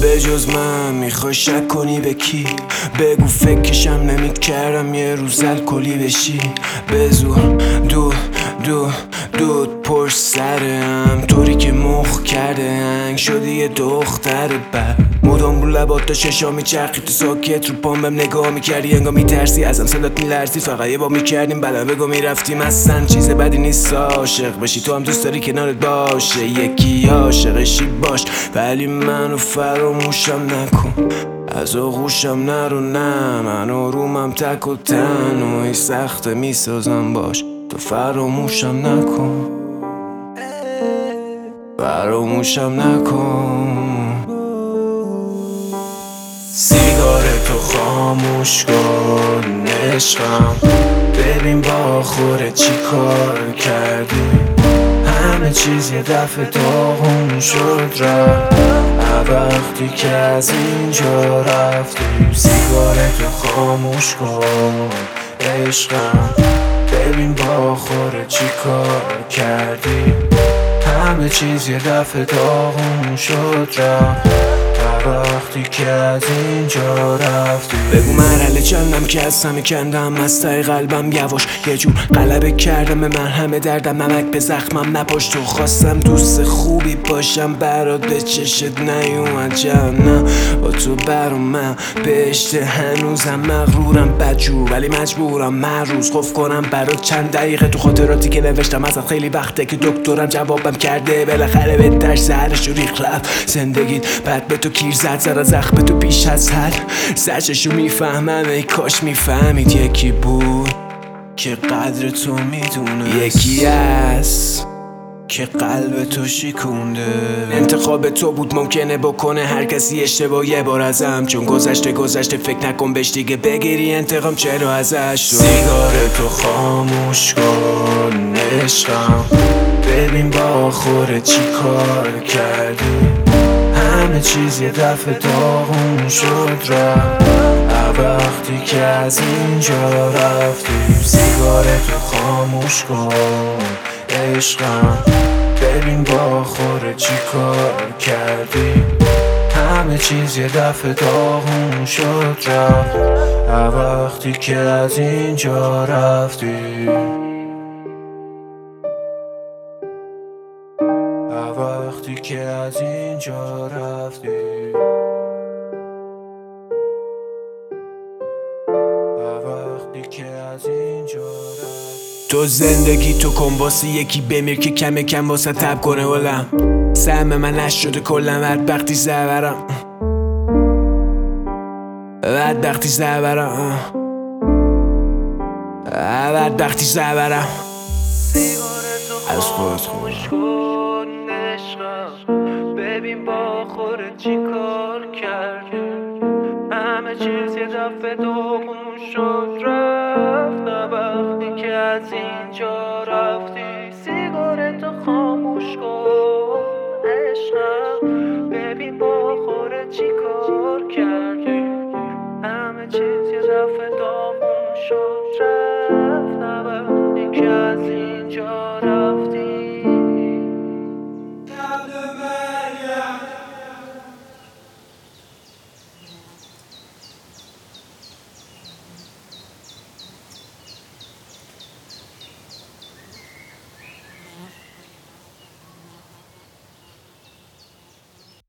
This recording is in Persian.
به جز من می‌خوای شک کنی به کی؟ بگو فکرشم نمی‌کردم یه روز کلی بشی. بزور دود دود دود پشت سرم. طوری که مخ کرده انگ شدی یه دختر بر مدام رو لبات تا ششا میچرخی تو ساکت رو پام بهم نگاه می‌کردی. انگاه میترسی ازم صدات میلرزی. فقط یه با می‌کردیم بلا. بگو می‌رفتیم اصلا چیز بدی نیست. عاشق بشی تو هم دوست داری کنارت باشه. یکی عاشقشی باش ولی منو فراموشم نکن. از آغوشم نرو نه. منو رومم تک و تنهایی سخته می‌سازم باش. تو فراموشم نکن. فراموشم نکن. سیگار تو خاموش کن عشقم. ببین با خوره چی کار کردی. همه چیز یه دفعه داغون شد رفت. وقتی که از اینجا رفتی سیگار تو خاموش کن عشقم. ببین با خوره چی کار کردی همه چیز یه دفعه داغون شد رفت. وقتی که از اینجا رفتی؟ بگو مرحله چندم که از همه کندم از تای قلبم یواش. یه جور غلبه کردم من همه دردم نمک به زخمم نپاش. تو خواستم دوست خوبی باشم برات به چشت نیومد جهنم با تو برام من بهشت هنوزم مغرورم. بدجور ولی مجبورم. من روز خوف کنم برات چند دقیقه تو خاطراتی که نوشتم. ازت خیلی وقته که دکترم جوابم کرده. بالاخره به درس سرش ریخ رفت. زندگیت بعد به تو کیر زد زد زخم تو پیش از حد سرچشو می‌فهمم ای کاش می‌فهمید یکی بود که قدر تو می‌دونه یکی از که قلب تو شیکونده انتخاب تو بود ممکنه بکنه هر کسی اشتباه یه بار ازم. چون گذشته گذشته فکر نکن بهش دیگه بگیری انتقام چرا ازش سیگار تو خاموش کن عشقم. ببین با خوره چی کار کردی. همه چیز یه دفعه داغون شد رفت. وقتی که از اینجا رفتی سیگار تو خاموش کن. عشقم ببین با خوره چی کار کردی. همه چیز یه دفعه داغون شد رفت. وقتی که از اینجا رفتی. وقتی که از اینجا رفتی. وقتی که از اینجا رفتی. تو زندگی تو کن یکی بمیر که کم کم واسه تب کنه ولم. سهم من نشده کلم بدبختی زبرم. بدبختی زبرم. بدبختی زبرم. از خودت عشقم ببین با چی کار کرد همه چیز یه دفعه دوم شد. رفت وقتی که از اینجا رفتی. سیگارتو خاموش کن عشقم ببین با چی کار کردی. همه چیز یه دفعه دوم شد. رفت نه که از اینجا